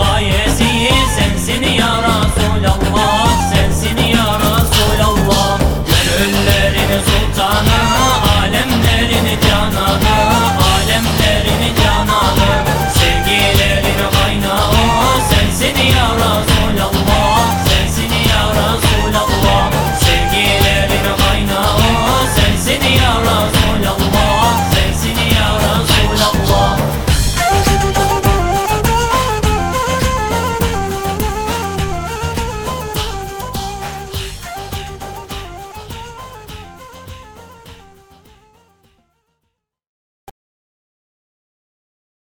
I am.